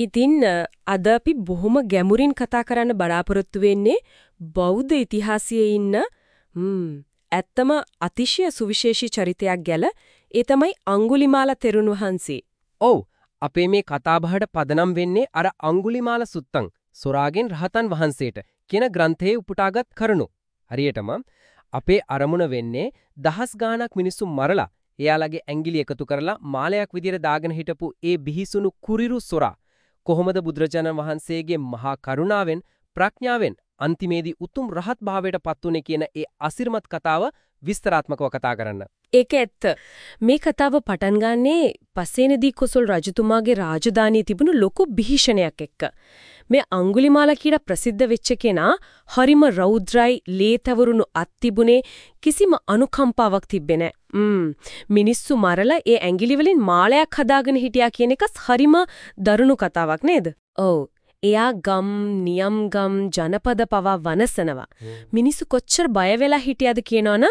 ඉතින් අද අපි බොහොම ගැඹුරින් කතා කරන්න බලාපොරොත්තු වෙන්නේ බෞද්ධ ඉතිහාසයේ ඉන්න ඇත්තම අතිශය සුවිශේෂී චරිතයක් ගැල ඒ තමයි අඟුලිමාල තෙරුණ වහන්සේ. ඔව් අපේ මේ කතාබහට පදනම් වෙන්නේ අර අඟුලිමාල සුත්තං සොරාගෙන් රහතන් වහන්සේට කියන ග්‍රන්ථයේ උපුටාගත් කරුණු. හරියටම අපේ අරමුණ වෙන්නේ දහස් ගාණක් මිනිස්සු මරලා එයාලගේ ඇඟිලි එකතු කරලා මාලයක් විදියට දාගෙන හිටපු ඒ බිහිසුණු කුරිරු සොරා කොහොමද බුදුරජාණන් වහන්සේගේ මහා කරුණාවෙන් ප්‍රඥාවෙන් අන්තිමේදී උතුම් රහත් භාවයට පත්ුනේ කියන ඒ අසිරිමත් කතාව විස්තරාත්මකව කතා කරන්න. ඒක ඇත්ත. මේ කතාව පටන් ගන්නේ පසේනදී කොසල් රජතුමාගේ රාජධානියේ තිබුණු ලොකු බිහිෂණයක් එක්ක. මේ අඟුලිමාල කියලා ප්‍රසිද්ධ වෙච්ච කෙනා හරිම රෞද්‍රයි ලේතවරුණු අත් තිබුණේ කිසිම අනුකම්පාවක් තිබ්බේ නැහැ. මිනිස්සු මරලා ඒ ඇඟිලි වලින් මාලයක් හදාගෙන හිටියා කියන එකස් හරිම දරුණු කතාවක් නේද? ඔව්. එයා ගම් නියම් ගම් ජනපද පවා වනසනවා. මිනිස්සු කොච්චර බය වෙලා හිටියද කියනවනම්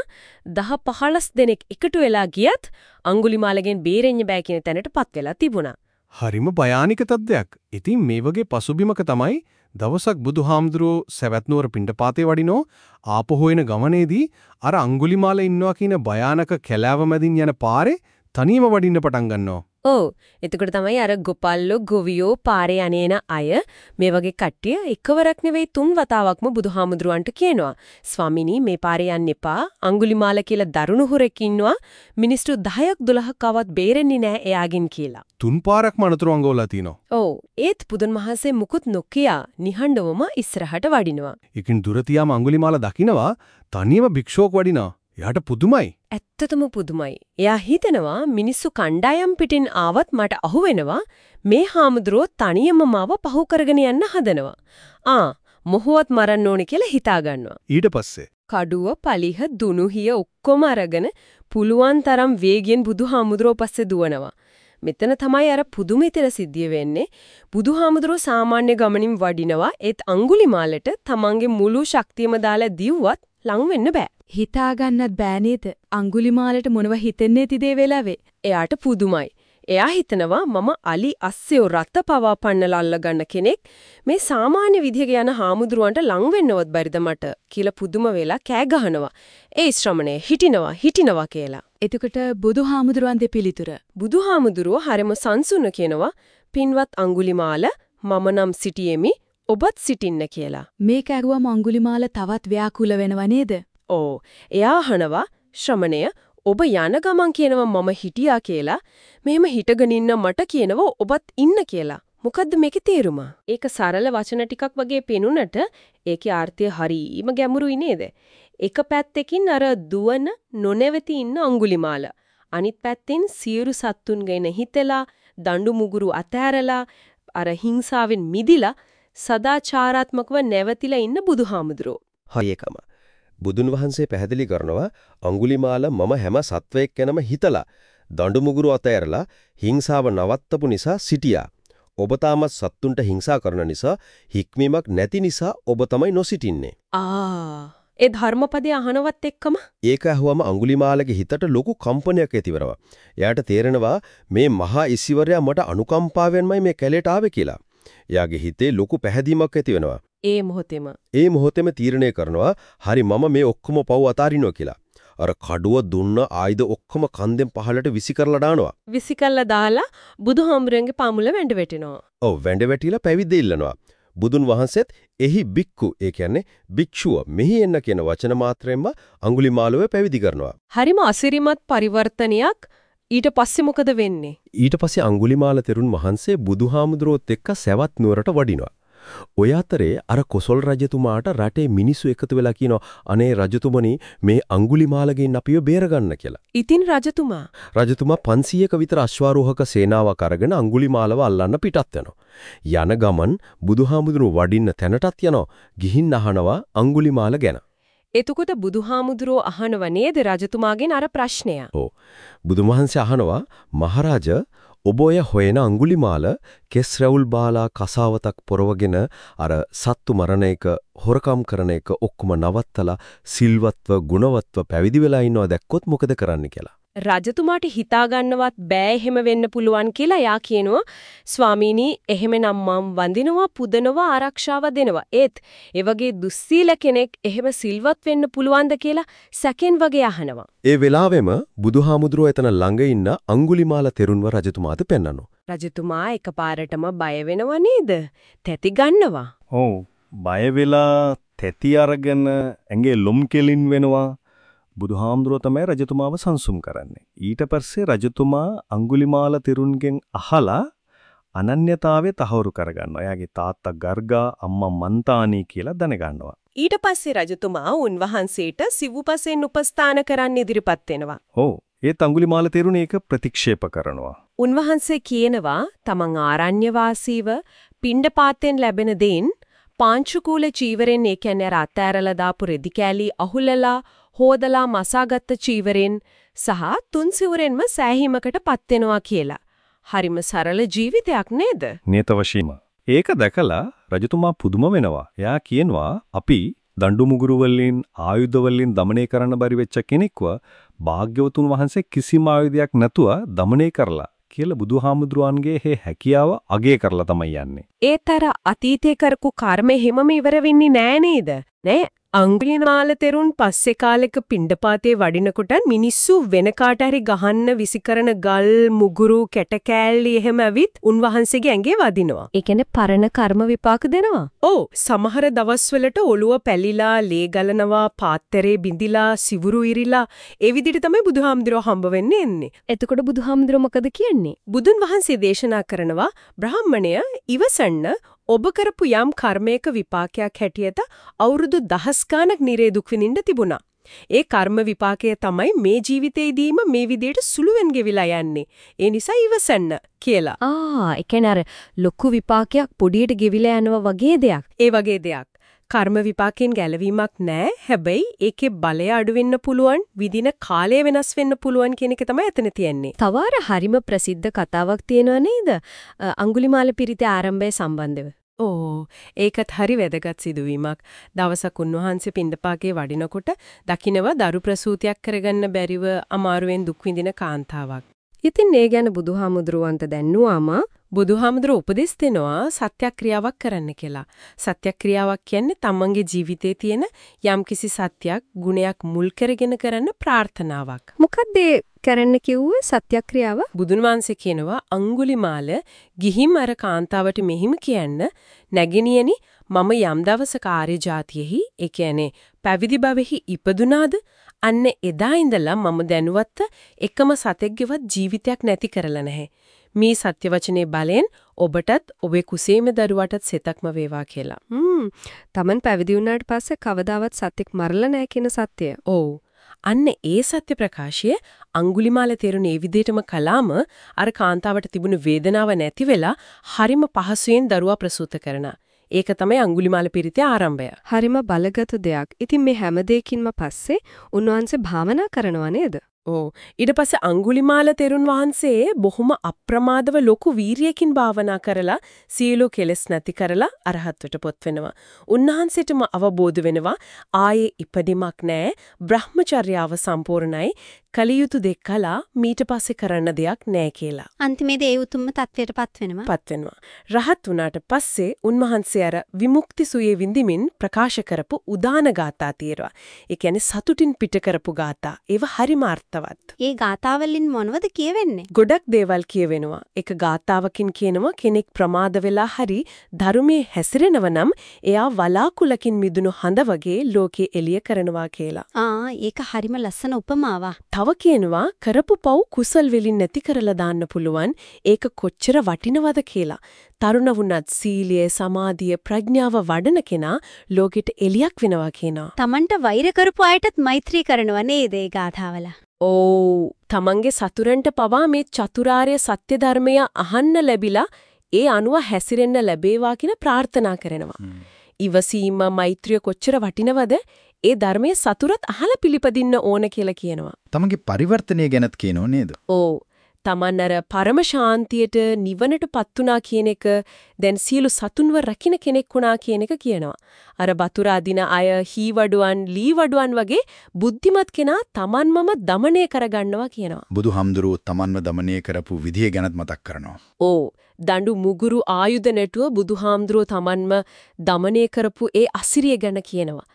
10 15 දෙනෙක් එකතු වෙලා ගියත් අඟුලිමාලගෙන් බේරෙන්න බෑ කියන තැනටපත් වෙලා තිබුණා. හරිම භයානික තත්ත්වයක්. ඉතින් මේ වගේ පසුබිමක තමයි දවසක් බුදුහාමුදුරුවෝ සවැත් නුවර පිණ්ඩපාතේ වඩිනෝ ආපහු එන ගමනේදී අර අඟුලිමාල ඉන්නවා කියන භයානක කැලෑව මැදින් යන පාරේ තනියම වඩින්න පටන් ගන්නවා. ඔව්. එතකොට තමයි අර ගොපල්ලෝ ගොවියෝ පාරේ අනේන අය මේ වගේ කට්ටිය එකවරක් නෙවෙයි තුන් වතාවක්ම බුදුහාමුදුරුවන්ට කියනවා. ස්වාමිනී මේ පාරේ යන්න එපා. අඟුලිමාල කියලා දරුණු හොරෙක් ඉන්නවා. මිනිස්සු 10ක් 12ක් ආවත් බේරෙන්නේ නැහැ එයාගෙන් කියලා. තුන් පාරක්ම අනතුරු අඟවලා තිනවා. ඔව්. ඒත් බුදුන් වහන්සේ මුකුත් නොකියා නිහඬවම ඉස්සරහට වඩිනවා. ඒකින් දුර තියාම අඟුලිමාල දකිනවා තනියම භික්ෂුවක් වඩිනවා. එයාට පුදුමයි. ඇත්තටම පුදුමයි. එයා හිතනවා මිනිස්සු කණ්ඩායම් පිටින් ආවත් මට අහුවෙනවා මේ හාමුදුරුවෝ තනියම මාව පහු කරගෙන යන්න හදනවා. ආ මොහොවත් මරන්න ඕනේ කියලා හිතා ගන්නවා. ඊට පස්සේ කඩුව පලිහ දුනුහිය ඔක්කොම අරගෙන පුළුවන් තරම් වේගයෙන් බුදුහාමුදුරුවෝ පස්සේ දුවනවා. මෙතන තමයි අර පුදුමිතර සිද්ධිය වෙන්නේ. බුදුහාමුදුරුවෝ සාමාන්‍ය ගමනින් වඩිනවා ඒත් අඟුලිමාලට තමන්ගේ මුළු ශක්තියම දාලා දිව්වත් ලං වෙන්න බෑ. හිතා ගන්නත් බෑ නේද? අඟුලිමාලට මොනව හිතෙන්නේ තිදේ වෙලාවේ. එයාට පුදුමයි. එයා හිතනවා මම අලි අස්සෙව රත පවා පන්නලා අල්ලගන්න කෙනෙක් මේ සාමාන්‍ය විදිහක යන හාමුදුරුවන්ට ලං වෙන්නවත් බැරිද මට කියලා පුදුම වෙලා කෑ ගහනවා. ඒ ශ්‍රමණේ හිටිනවා හිටිනවා කියලා. එතකොට බුදුහාමුදුරුවන් දෙපිලිතුර. බුදුහාමුදුරුව හරිම සංසුන කියනවා පින්වත් අඟුලිමාල මම නම් සිටියෙමි ඔබත් සිටින්න කියලා. මේක ඇහුවම අඟුලිමාල තවත් ව්‍යාකුල වෙනව නේද? ඕ එයා අහනවා ශ්‍රමණය ඔබ යන ගමන් කියනවා මම හිටියා කියලා මෙහෙම හිටගෙන ඉන්න මට කියනවා ඔබත් ඉන්න කියලා මොකද්ද මේකේ තේරුම? ඒක සරල වචන ටිකක් වගේ පෙනුනට ඒකේ ආර්ථය හරීම ගැඹුරුයි නේද? එක පැත්තකින් අර දුවන නොනැවති ඉන්න අඟුලිමාල. අනිත් පැත්තෙන් සියලු සත්තුන් ගැන හිතලා දඬු මුගුරු අතෑරලා අර හිංසාවෙන් මිදිලා සදාචාරාත්මකව නැවතිලා ඉන්න බුදුහාමුදුරෝ. හරියකම. බුදුන් වහන්සේ පැහැදිලි කරනවා අඟුලිමාල මම හැම සත්වයක් ගැනම හිතලා දඬු මුගුරු අතෑරලා හිංසාව නවත්තපු නිසා සිටියා. ඔබ තාමත් සත්තුන්ට හිංසා කරන නිසා හික්මීමක් නැති නිසා ඔබ තමයි නොසිටින්නේ. ආ ඒ ධර්මපදයේ අහනවත් එක්කම ඒක ඇහුවම අඟුලිමාලගේ හිතට ලොකු කම්පනයක් ඇතිවරවා. එයාට තේරෙනවා මේ මහා ඉසිවරයා මට අනුකම්පාවෙන්මයි මේ කැලේට ආවේ කියලා. එයාගේ හිතේ ලොකු පැහැදීමක් ඇති වෙනවා. ඒ මොහොතේම ඒ මොහොතේම තීරණය කරනවා හරි මම මේ ඔක්කොම පව් අතාරිනවා කියලා. අර කඩුව දුන්න ආයුධ ඔක්කොම කන්දෙන් පහළට විසි කරලා දානවා. විසි කරලා දාලා බුදුහාමුදුරන්ගේ පාමුල වැඳ වැටෙනවා. ඔව් වැඳ වැටිලා පැවිද්ද ඉල්ලනවා. බුදුන් වහන්සේත් එහි බික්කු ඒ කියන්නේ භික්ෂුව මෙහි එන්න කියන වචන මාත්‍රයෙන්ම අඟුලිමාලව පැවිදි කරනවා. හරිම අසිරිමත් පරිවර්තනයක් ඊට පස්සේ මොකද වෙන්නේ? ඊට පස්සේ අඟුලිමාල තෙරුන් වහන්සේ බුදුහාමුදුරුවොත් එක්ක සවැත් නුවරට වඩිනවා. ඔය අතරේ අර කොසල් රජතුමාට රටේ මිනිස්සු එකතු වෙලා කියනවා අනේ රජතුමනි මේ අඟුලිමාලගෙන් අපිව බේරගන්න කියලා. ඉතින් රජතුමා රජතුමා 500ක විතර අශ්වාරෝහක සේනාවක් අරගෙන අඟුලිමාලව අල්ලන්න පිටත් වෙනවා. යන ගමන් බුදුහාමුදුරුව වඩින්න තැනටත් යනවා. ගිහින් අහනවා අඟුලිමාල ගැන. එතකොට බුදුහාමුදුරුව අහනව නේද රජතුමාගෙන් අර ප්‍රශ්නය. ඔව්. බුදුමහන්සේ අහනවා මහරජා ඔබ ඔය හොයන අඟුලිමාල කෙස් රැවුල් බාලා කසාවතක් පොරවගෙන අර සත්තු මරණ එක හොරකම් කරන එක ඔක්කොම නවත්තලා සිල්වත්ව ගුණවත්ව පැවිදි වෙලා ඉන්නවා දැක්කොත් මොකද කරන්න කියලා. රජතුමාට හිතාගන්නවත් බෑ එහෙම වෙන්න පුළුවන් කියලා යා කියනවා. ස්වාමීනි එහෙමනම් මම වඳිනවා පුදනවා ආරක්ෂාව දෙනවා. ඒත් ඒ වගේ දුස්සීල කෙනෙක් එහෙම සිල්වත් වෙන්න පුළුවන්ද කියලා සැකෙන් වගේ අහනවා. ඒ වෙලාවෙම බුදුහාමුදුරුවෝ එතන ළඟ ඉන්න අඟුලිමාල තෙරුන්ව රජතුමාට පෙන්වනවා. රජතුමා එකපාරටම බය වෙනව නේද? තැති ගන්නවා. ඔව්. බය වෙලා තැති අරගෙන ඇඟේ ලොම් කෙලින් වෙනවා බුදුහාමුදුරුවෝ තමයි රජතුමාව සංසුම් කරන්නේ ඊට පස්සේ රජතුමා අඟුලිමාල තෙරුන්ගෙන් අහලා අනන්‍යතාවය තහවුරු කරගන්නවා. එයාගේ තාත්තා ගර්ගා අම්මා මන්තානී කියලා දැනගන්නවා. ඊට පස්සේ රජතුමා උන්වහන්සේට සිව්පසෙන් උපස්ථාන කරන්න ඉදිරිපත් වෙනවා ඔව් ඒත් අඟුලිමාල තෙරුණ ඒක ප්‍රතික්ෂේප කරනවා. උන්වහන්සේ කියනවා තමන් ආරණ්‍ය වාසීව පිණ්ඩපාතෙන් ලැබෙන දේන් පාංචුකූල චීවරෙන් ඒ කියන්නේ අර අතෑරලා දාපු රෙදි කෑලි අහුලලා හෝදලා මසාගත් චීවරෙන් සහ තුන් සිවුරෙන්ම සෑහීමකට පත් වෙනවා කියලා. හරිම සරල ජීවිතයක් නේද? නියත වශයෙන්ම. ඒක දැකලා රජතුමා පුදුම වෙනවා. එයා කියනවා අපි දඬු මුගුරු වලින් ආයුධ වලින් දමණය කරන්න බැරි වෙච්ච කෙනෙක්ව භාග්‍යවතුන් වහන්සේ කිසිම ආයුධයක් නැතුව දමණය කරලා කියලා බුදුහාමුදුරුවන්ගේ හේ හැකියාව අගය කරලා තමයි යන්නේ. ඒතර අතීතේ කරපු කර්මෙ හිමම ඉවර වෙන්නේ නෑ නේද? නෑ අංගුලිමාල තෙරුන් පස්සේ කාලෙක පිණ්ඩපාතේ වඩිනකොට මිනිස්සු වෙන කාට හරි ගහන්න විසිකරන ගල් මුගුරු කැටකෑල්ලි එහෙම ඇවිත් උන්වහන්සේගේ ඇඟේ වදිනවා. ඒ කියන්නේ පරණ කර්ම විපාක දෙනවා. ඔව් සමහර දවස්වලට ඔළුව පැලිලා, ලේ ගලනවා, පාත්තරේ බිඳිලා, සිවුරු ඉරිලා ඒ විදිහට තමයි බුදුහාමුදුරුවෝ හම්බ වෙන්නේ එන්නේ. එතකොට බුදුහාමුදුරුවෝ මොකද කියන්නේ? බුදුන් වහන්සේ දේශනා කරනවා බ්‍රාහ්මණය ඉවසන්න ඔබ කරපු යම් කර්මයක විපාකයක් හැටියට අවුරුදු දහස් ගාණක් නිරේ දුක් විඳින්න තිබුණා. ඒ කර්ම විපාකය තමයි මේ ජීවිතේදීම මේ විදිහට සුළුවෙන් ගෙවිලා යන්නේ. ඒ නිසා ඉවසන්න කියලා. ආ, ඒ කියන්නේ අර ලොකු විපාකයක් පොඩියට ගෙවිලා යනවා වගේ දෙයක්. ඒ වගේ දෙයක්. කර්ම විපාකෙන් ගැලවීමක් නැහැ. හැබැයි ඒකේ බලය අඩු වෙන්න පුළුවන්, විදින කාලය වෙනස් වෙන්න පුළුවන් කියන එක තමයි එතන තියෙන්නේ. තව අර හරිම ප්‍රසිද්ධ කතාවක් තියෙනවා නේද? අඟුලිමාල පිරිතේ ආරම්භය සම්බන්ධව. ඕ ඒකත් හරි වැදගත් සිදුවීමක්. දවසක් උන්වහන්සේ පින්ඩපාකේ වඩිනකොට දකින්නව දරු ප්‍රසූතියක් කරගන්න බැරිව අමාරුවෙන් දුක් විඳින කාන්තාවක්. ඉතින් ඒ ගැන බුදුහාමුදුරුවන්ට දැන්නුවාම බුදුහාමුදුරුවෝ උපදෙස් දෙනවා සත්‍යක්‍රියාවක් කරන්න කියලා. සත්‍යක්‍රියාවක් කියන්නේ තමන්ගේ ජීවිතේ තියෙන යම්කිසි සත්‍යයක් ගුණයක් මුල් කරගෙන කරන ප්‍රාර්ථනාවක්. මොකද කරන්න කිව්වේ සත්‍යක්‍රියාව? බුදුන් වහන්සේ කියනවා අඟුලිමාල ගිහිම් අර කාන්තාවට මෙහිම කියන්න නැගිනියනි මම යම් දවසක ආර්ය જાතියෙහි ඒ කියන්නේ පැවිදි භවෙහි ඉපදුනාද අන්න එදා ඉඳලා මම දැනුවත් එකම සතෙක්ගේවත් ජීවිතයක් නැති කරලා නැහැ. මේ සත්‍ය වචනේ බලෙන් ඔබටත් ඔබේ කුසේම දරුවටත් සිතක්ම වේවා කියලා. හ්ම්. Taman පැවිදි වුණාට පස්සේ කවදාවත් සත්‍යක් මරලා නැහැ කියන සත්‍යය. ඔව්. අන්න ඒ සත්‍ය ප්‍රකාශය අඟුලිමාල තෙරුණ ඒ විදිහටම කළාම අර කාන්තාවට තිබුණු වේදනාව නැති වෙලා හරිම පහසුවෙන් දරුවා ප්‍රසූත කරනවා. ඒක තමයි අඟුලිමාල පිරිතේ ආරම්භය. හරිම බලගත දෙයක්. ඉතින් මේ හැම දෙයකින්ම පස්සේ උන්වහන්සේ භාවනා කරනවා නේද? ඕ ඊට පස්සේ අඟුලිමාල තෙරුන් වහන්සේ බොහොම අප්‍රමාදව ලොකු වීරියකින් භාවනා කරලා සියලු කෙලෙස් නැති කරලා අරහත්වට පොත් වෙනවා. උන්වහන්සේටම අවබෝධ වෙනවා ආයේ ඉපදීමක් නැහැ. බ්‍රහ්මචර්යාව සම්පූර්ණයි. කලියුතු දෙක් කළා මීට පස්සේ කරන්න දෙයක් නැහැ කියලා. අන්තිමේදී ඒ උතුම්ම තත්වයටපත් වෙනවා. පත් වෙනවා. රහත් වුණාට පස්සේ උන්වහන්සේ අර විමුක්ති සුවේ විඳිමින් ප්‍රකාශ කරපු උදාන ගාථා තියෙනවා. ඒ කියන්නේ සතුටින් පිට කරපු ගාථා. ඒව හරිම අර්ථවත්. ඒ ගාථාවලින් මොනවද කියවෙන්නේ? ගොඩක් දේවල් කියවෙනවා. එක ගාථාවකින් කියනවා කෙනෙක් ප්‍රමාද වෙලා හරි ධර්මයේ හැසිරෙනව නම් එයා වලාකුලකින් මිදුණු හඳ වගේ ලෝකේ එළිය කරනවා කියලා. ආ ඒක හරිම ලස්සන උපමාවක්. තව කියනවා කරපු පව් කුසල් වෙලින් නැති කරලා දාන්න පුළුවන් ඒක කොච්චර වටිනවද කියලා. තරුණ වුණත් සීලය, සමාධිය, ප්‍රඥාව වඩන කෙනා ලෝකෙට එලියක් වෙනවා කියනවා. Tamanට වෛර කරපු අයටත් මෛත්‍රී කරනවා නේද ඒ ගාථාවල? ඕ තමන්ගේ සතුරන්ට පවා මේ චතුරාර්ය සත්‍ය ධර්මය අහන්න ලැබිලා ඒ අනුව හැසිරෙන්න ලැබේවා කියන ප්‍රාර්ථනා කරනවා. ඉවසීම මෛත්‍රිය කොච්චර වටිනවද? ඒ ධර්මයේ සතුරත් අහලා පිළිපදින්න ඕන කියලා කියනවා. තමන්ගේ පරිවර්තනය ගැනත් කියනෝ නේද? ඔව්. තමන් අර පරම ශාන්තියට නිවනටපත් උනා කියන එක දැන් සියලු සතුන්ව රකින්න කෙනෙක් වුණා කියන එක කියනවා. අර වතුර අදින අය හීවඩුවන්, ලීවඩුවන් වගේ බුද්ධිමත් කෙනා තමන්මම দমনය කරගන්නවා කියනවා. බුදුහම්දුරුවෝ තමන්ව দমনය කරපු විදිය ගැනත් මතක් කරනවා. ඕ දඬු මුගුරු ආයුධ නැටුව බුදුහාමුදුරුවෝ තමන්ම দমনය කරපු ඒ අසිරිය ගැන කියනවා.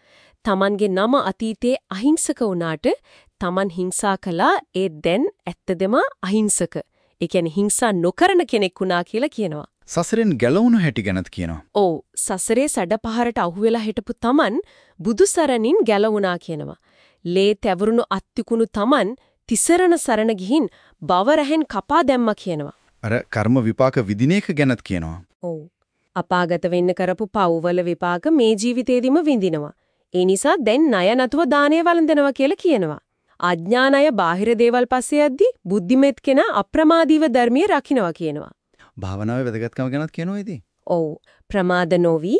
තමන්ගේ නම අතීතයේ අහිංසක වුණාට තමන් හිංසා කළා ඒ දැන් ඇත්තදම අහිංසක. ඒ කියන්නේ හිංසා නොකරන කෙනෙක් වුණා කියලා කියනවා. සසරෙන් ගැලවුණු හැටි ගැනත් කියනවා. ඔව් සසරේ සැඩපහරට අහුවෙලා හිටපු තමන් බුදුසරණින් ගැලවුණා කියනවා. ලේ තැවරුණු අත්තිකුණු තමන් තිසරණ සරණ ගිහින් බව රැහෙන් කපා දැම්මා කියනවා. අර කර්ම විපාක විදින එක ගැනත් කියනවා. ඔව්. අපාගත වෙන්න කරපු පව්වල විපාක මේ ජීවිතේදීම විඳිනවා. ඒ නිසා දැන් ණය නැතුව දානය වළඳනවා කියලා කියනවා. අඥානය බාහිර දේවල් පස්සේ යද්දි බුද්ධිමත් කෙනා අප්‍රමාදීව ධර්මයේ රකින්නවා කියනවා. භාවනාවේ වැදගත්කම ගැනත් කියනවා ඉතින්. ඔව් ප්‍රමාද නොවි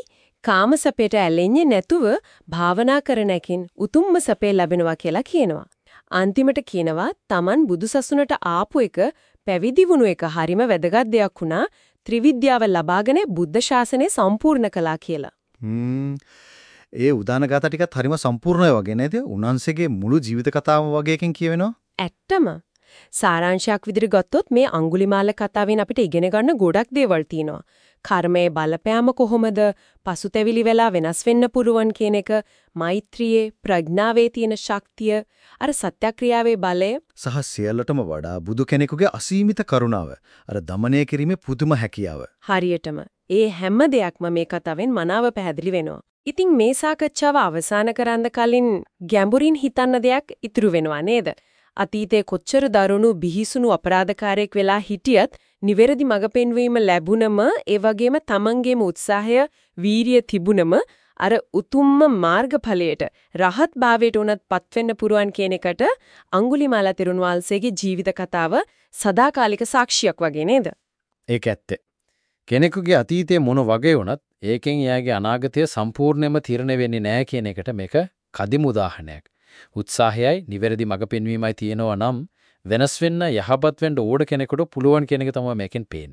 කාමසපයට ඇලෙන්නේ නැතුව භාවනා කරන එකෙන් උතුම්ම සපේ ලැබෙනවා කියලා කියනවා. අන්තිමට කියනවා Taman බුදුසසුනට ආපු එක පැවිදි වුණු එක හරිම වැදගත් දෙයක් වුණා ත්‍රිවිද්‍යාව ලබාගෙන බුද්ධ ශාසනය සම්පූර්ණ කළා කියලා. හ්ම්. ඒ උදාන ගාථා ටිකත් හරිම සම්පූර්ණයි වගේ නේද? උන්වහන්සේගේ මුළු ජීවිත කතාවම වගේකින් කියවෙනවා. ඇත්තම. සාරාංශයක් විදිහට ගත්තොත් මේ අඟුලිමාල කතාවෙන් අපිට ඉගෙන ගන්න ගොඩක් දේවල් තියෙනවා. කර්මයේ බලපෑම කොහොමද? පසුතැවිලි වෙලා වෙනස් වෙන්න පුරුවන් කියන එක, මෛත්‍රියේ, ප්‍රඥාවේ තියෙන ශක්තිය, අර සත්‍යක්‍රියාවේ බලය සහ සියල්ලටම වඩා බුදු කෙනෙකුගේ අසීමිත කරුණාව, අර দমনය කිරීමේ පුදුම හැකියාව. හරියටම ඒ හැම දෙයක්ම මේ කතාවෙන් මනාව පැහැදිලි වෙනවා. ඉතින් මේ සාකච්ඡාව අවසන් කරන්න කලින් ගැඹුරින් හිතන්න දෙයක් ඉතුරු වෙනවා නේද? අතීතයේ කොච්චර දරුණු බිහිසුණු අපරාධකාරයෙක් වෙලා හිටියත් නිවැරදි මඟ පෙන්වීම ලැබුණම ඒ වගේම තමන්ගේම උත්සාහය වීරිය තිබුණම අර උතුම්ම මාර්ගඵලයට රහත් භාවයට උනත් පත්වෙන්න පුරුවන් කියන එකට අඟුලිමාල තෙරුන් වහන්සේගේ ජීවිත කතාව සදාකාලික සාක්ෂියක් වගේ නේද? ඒක ඇත්ත. කෙනෙකුගේ අතීතයේ මොන වගේ වුණත් ඒකෙන් එයාගේ අනාගතය සම්පූර්ණයෙන්ම තීරණය වෙන්නේ නැහැ කියන එකට මේක කදිම උදාහරණයක්. උත්සාහයයි නිවැරදි මඟ පෙන්වීමයි තියෙනවා නම් වෙනස් වෙන්න යහපත් වෙන්න ඕඩ කෙනෙකුට පුළුවන් කියන එක තමයි මේකෙන් පේන්නේ.